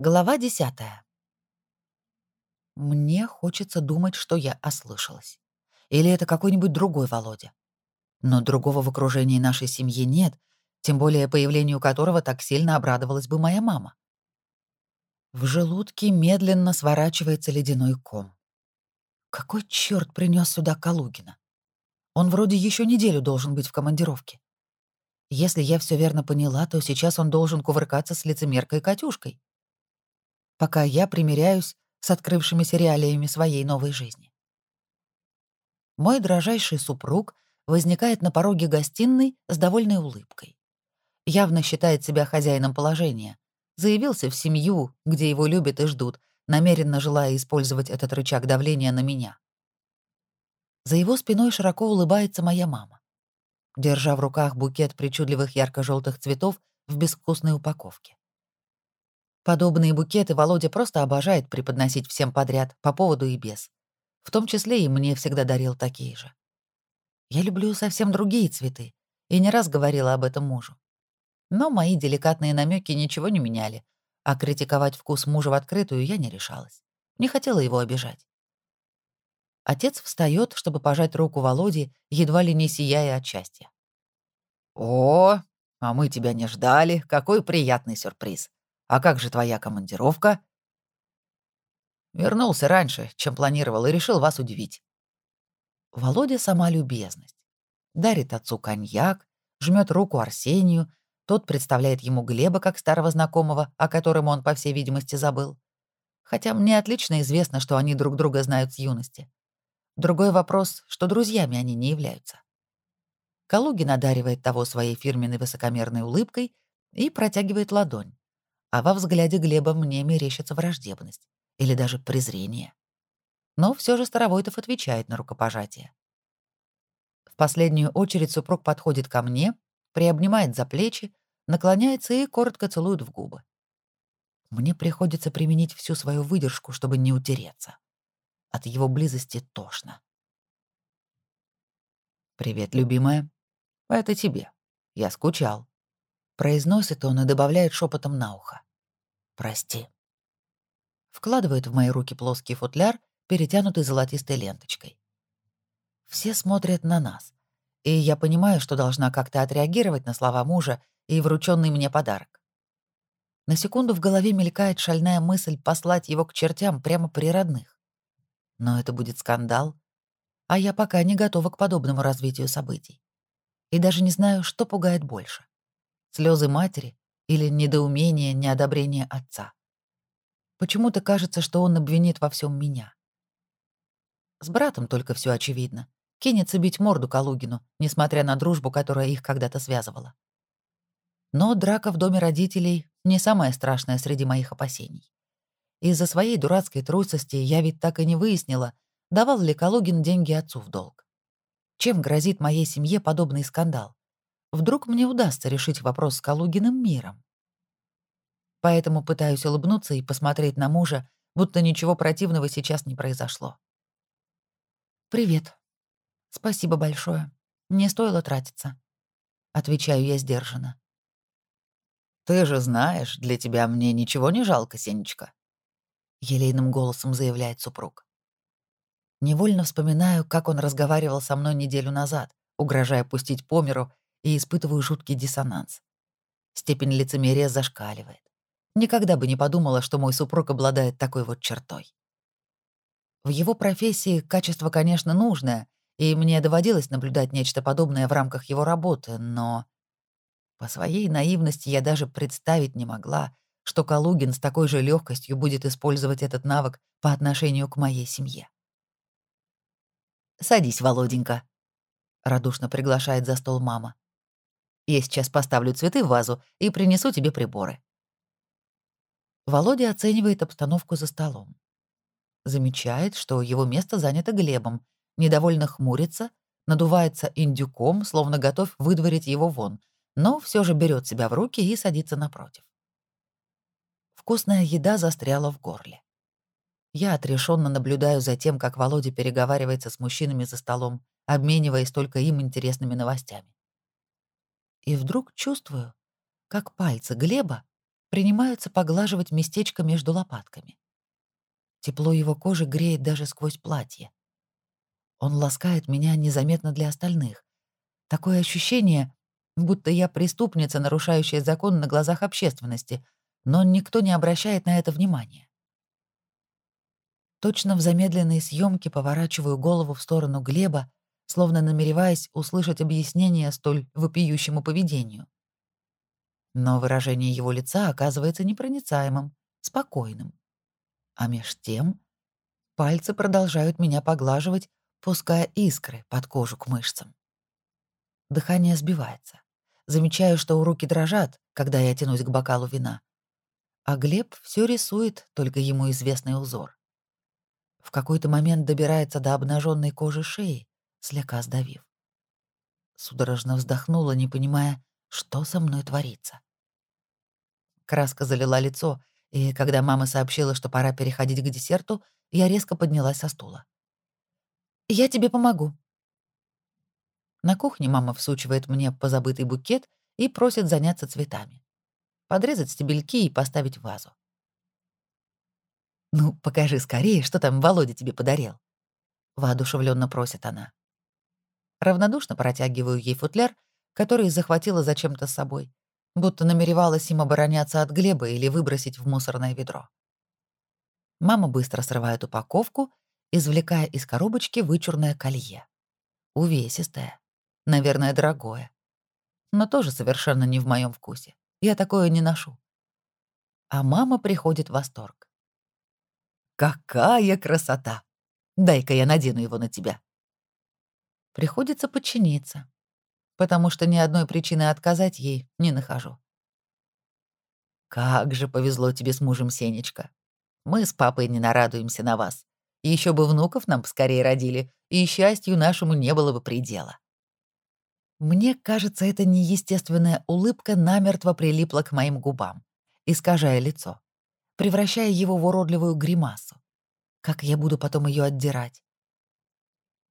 Глава десятая. Мне хочется думать, что я ослышалась. Или это какой-нибудь другой Володя. Но другого в окружении нашей семьи нет, тем более появлению которого так сильно обрадовалась бы моя мама. В желудке медленно сворачивается ледяной ком. Какой черт принес сюда Калугина? Он вроде еще неделю должен быть в командировке. Если я все верно поняла, то сейчас он должен кувыркаться с лицемеркой Катюшкой. Пока я примиряюсь с открывшимися реалиями своей новой жизни. Мой дрожайший супруг возникает на пороге гостиной с довольной улыбкой. Явно считает себя хозяином положения. Заявился в семью, где его любят и ждут, намеренно желая использовать этот рычаг давления на меня. За его спиной широко улыбается моя мама, держа в руках букет причудливых ярко желтых цветов в безвкусной упаковке. Подобные букеты Володя просто обожает преподносить всем подряд, по поводу и без. В том числе и мне всегда дарил такие же. Я люблю совсем другие цветы и не раз говорила об этом мужу. Но мои деликатные намеки ничего не меняли, а критиковать вкус мужа в открытую я не решалась. Не хотела его обижать. Отец встает, чтобы пожать руку Володе, едва ли не сияя от счастья. «О, а мы тебя не ждали. Какой приятный сюрприз. А как же твоя командировка?» «Вернулся раньше, чем планировал, и решил вас удивить». Володя сама любезность. Дарит отцу коньяк, жмет руку Арсению, тот представляет ему Глеба как старого знакомого, о котором он, по всей видимости, забыл. Хотя мне отлично известно, что они друг друга знают с юности. Другой вопрос, что друзьями они не являются. Калугин одаривает того своей фирменной высокомерной улыбкой и протягивает ладонь. А во взгляде Глеба мне мерещится враждебность или даже презрение. Но все же Старовойтов отвечает на рукопожатие. В последнюю очередь супруг подходит ко мне, приобнимает за плечи, наклоняется и коротко целует в губы. Мне приходится применить всю свою выдержку, чтобы не утереться. От его близости тошно. «Привет, любимая. Это тебе. Я скучал». Произносит он и добавляет шепотом на ухо. «Прости». Вкладывает в мои руки плоский футляр, перетянутый золотистой ленточкой. Все смотрят на нас, и я понимаю, что должна как-то отреагировать на слова мужа и врученный мне подарок. На секунду в голове мелькает шальная мысль послать его к чертям прямо при родных. Но это будет скандал, а я пока не готова к подобному развитию событий. И даже не знаю, что пугает больше. Слезы матери или недоумение, неодобрение отца. Почему-то кажется, что он обвинит во всем меня. С братом только все очевидно. Кинется бить морду Калугину, несмотря на дружбу, которая их когда-то связывала. Но драка в доме родителей — не самое страшное среди моих опасений. Из-за своей дурацкой трусости я ведь так и не выяснила, давал ли Калугин деньги отцу в долг. Чем грозит моей семье подобный скандал? Вдруг мне удастся решить вопрос с Калугиным миром? Поэтому пытаюсь улыбнуться и посмотреть на мужа, будто ничего противного сейчас не произошло. «Привет. Спасибо большое. Не стоило тратиться». Отвечаю я сдержанно. «Ты же знаешь, для тебя мне ничего не жалко, Сенечка», — елейным голосом заявляет супруг. Невольно вспоминаю, как он разговаривал со мной неделю назад, угрожая пустить по миру, и испытываю жуткий диссонанс. Степень лицемерия зашкаливает. Никогда бы не подумала, что мой супруг обладает такой вот чертой. В его профессии качество, конечно, нужное, и мне доводилось наблюдать нечто подобное в рамках его работы, но по своей наивности я даже представить не могла, что Калугин с такой же легкостью будет использовать этот навык по отношению к моей семье. «Садись, Володенька», — радушно приглашает за стол мама. «Я сейчас поставлю цветы в вазу и принесу тебе приборы». Володя оценивает обстановку за столом. Замечает, что его место занято Глебом, недовольно хмурится, надувается индюком, словно готов выдворить его вон, но все же берет себя в руки и садится напротив. Вкусная еда застряла в горле. Я отрешенно наблюдаю за тем, как Володя переговаривается с мужчинами за столом, обмениваясь только им интересными новостями. И вдруг чувствую, как пальцы Глеба принимаются поглаживать местечко между лопатками. Тепло его кожи греет даже сквозь платье. Он ласкает меня незаметно для остальных. Такое ощущение, будто я преступница, нарушающая закон на глазах общественности, но никто не обращает на это внимания. Точно в замедленной съемке поворачиваю голову в сторону Глеба, словно намереваясь услышать объяснение столь вопиющему поведению. Но выражение его лица оказывается непроницаемым, спокойным. А меж тем пальцы продолжают меня поглаживать, пуская искры под кожу к мышцам. Дыхание сбивается. Замечаю, что руки дрожат, когда я тянусь к бокалу вина. А Глеб все рисует только ему известный узор. В какой-то момент добирается до обнаженной кожи шеи, слегка сдавив. Судорожно вздохнула, не понимая, что со мной творится. Краска залила лицо, и когда мама сообщила, что пора переходить к десерту, я резко поднялась со стула. «Я тебе помогу», на кухне мама всучивает мне позабытый букет и просит заняться цветами. Подрезать стебельки и поставить вазу. «Ну, покажи скорее, что там Володя тебе подарил», — воодушевленно просит она. Равнодушно протягиваю ей футляр, который захватила зачем-то с собой, будто намеревалась им обороняться от Глеба или выбросить в мусорное ведро. Мама быстро срывает упаковку, извлекая из коробочки вычурное колье. Увесистое, Наверное, дорогое. Но тоже совершенно не в моем вкусе. Я такое не ношу. А мама приходит в восторг. «Какая красота! Дай-ка я надену его на тебя». Приходится подчиниться, потому что ни одной причины отказать ей не нахожу. «Как же повезло тебе с мужем, Сенечка. Мы с папой не нарадуемся на вас. Еще бы внуков нам поскорее родили, и счастью нашему не было бы предела». Мне кажется, эта неестественная улыбка намертво прилипла к моим губам, искажая лицо, превращая его в уродливую гримасу. Как я буду потом ее отдирать?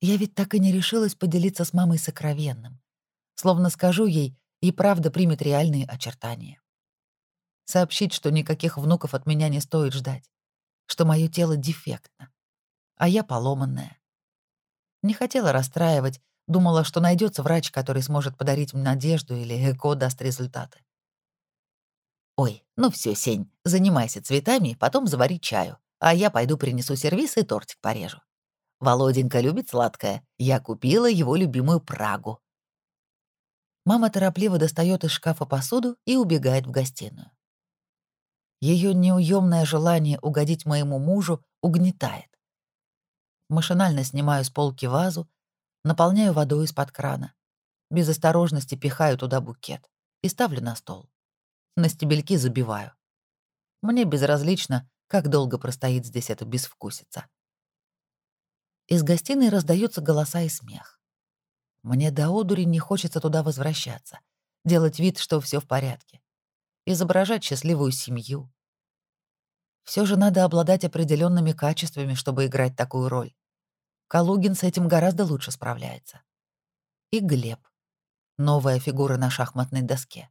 Я ведь так и не решилась поделиться с мамой сокровенным. Словно скажу ей, и правда примет реальные очертания. Сообщить, что никаких внуков от меня не стоит ждать, что мое тело дефектно, а я поломанная. Не хотела расстраивать, Думала, что найдется врач, который сможет подарить мне надежду или ЭКО даст результаты. «Ой, ну все, Сень, занимайся цветами, потом завари чаю, а я пойду принесу сервиз и тортик порежу. Володенька любит сладкое, я купила его любимую Прагу». Мама торопливо достает из шкафа посуду и убегает в гостиную. Ее неуемное желание угодить моему мужу угнетает. Машинально снимаю с полки вазу, наполняю водой из-под крана. Без осторожности пихаю туда букет и ставлю на стол. На стебельки забиваю. Мне безразлично, как долго простоит здесь эта безвкусица. Из гостиной раздаются голоса и смех. Мне до одури не хочется туда возвращаться, делать вид, что все в порядке, изображать счастливую семью. Все же надо обладать определенными качествами, чтобы играть такую роль. Калугин с этим гораздо лучше справляется. И Глеб. Новая фигура на шахматной доске.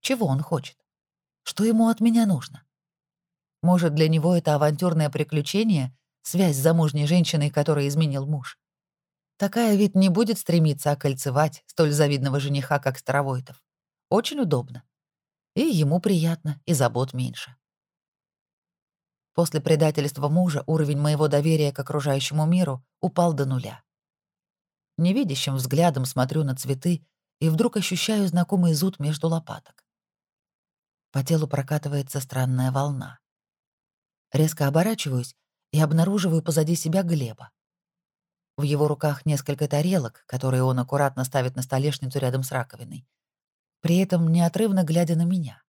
Чего он хочет? Что ему от меня нужно? Может, для него это авантюрное приключение, связь с замужней женщиной, которой изменил муж? Такая ведь не будет стремиться окольцевать столь завидного жениха, как Старовойтов. Очень удобно. И ему приятно, и забот меньше. После предательства мужа уровень моего доверия к окружающему миру упал до нуля. Невидящим взглядом смотрю на цветы и вдруг ощущаю знакомый зуд между лопаток. По телу прокатывается странная волна. Резко оборачиваюсь и обнаруживаю позади себя Глеба. В его руках несколько тарелок, которые он аккуратно ставит на столешницу рядом с раковиной, при этом неотрывно глядя на меня.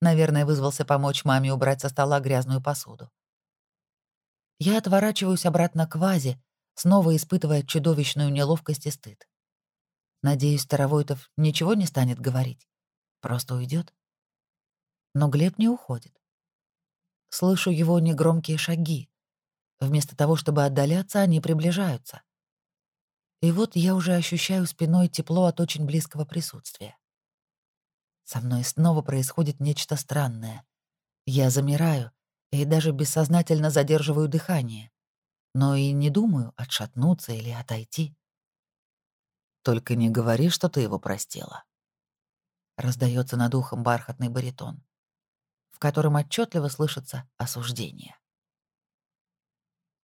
Наверное, вызвался помочь маме убрать со стола грязную посуду. Я отворачиваюсь обратно к вазе, снова испытывая чудовищную неловкость и стыд. Надеюсь, Старовойтов ничего не станет говорить. Просто уйдет. Но Глеб не уходит. Слышу его негромкие шаги. Вместо того, чтобы отдаляться, они приближаются. И вот я уже ощущаю спиной тепло от очень близкого присутствия. Со мной снова происходит нечто странное. Я замираю и даже бессознательно задерживаю дыхание, но и не думаю отшатнуться или отойти. Только не говори, что ты его простила. Раздается над ухом бархатный баритон, в котором отчетливо слышится осуждение.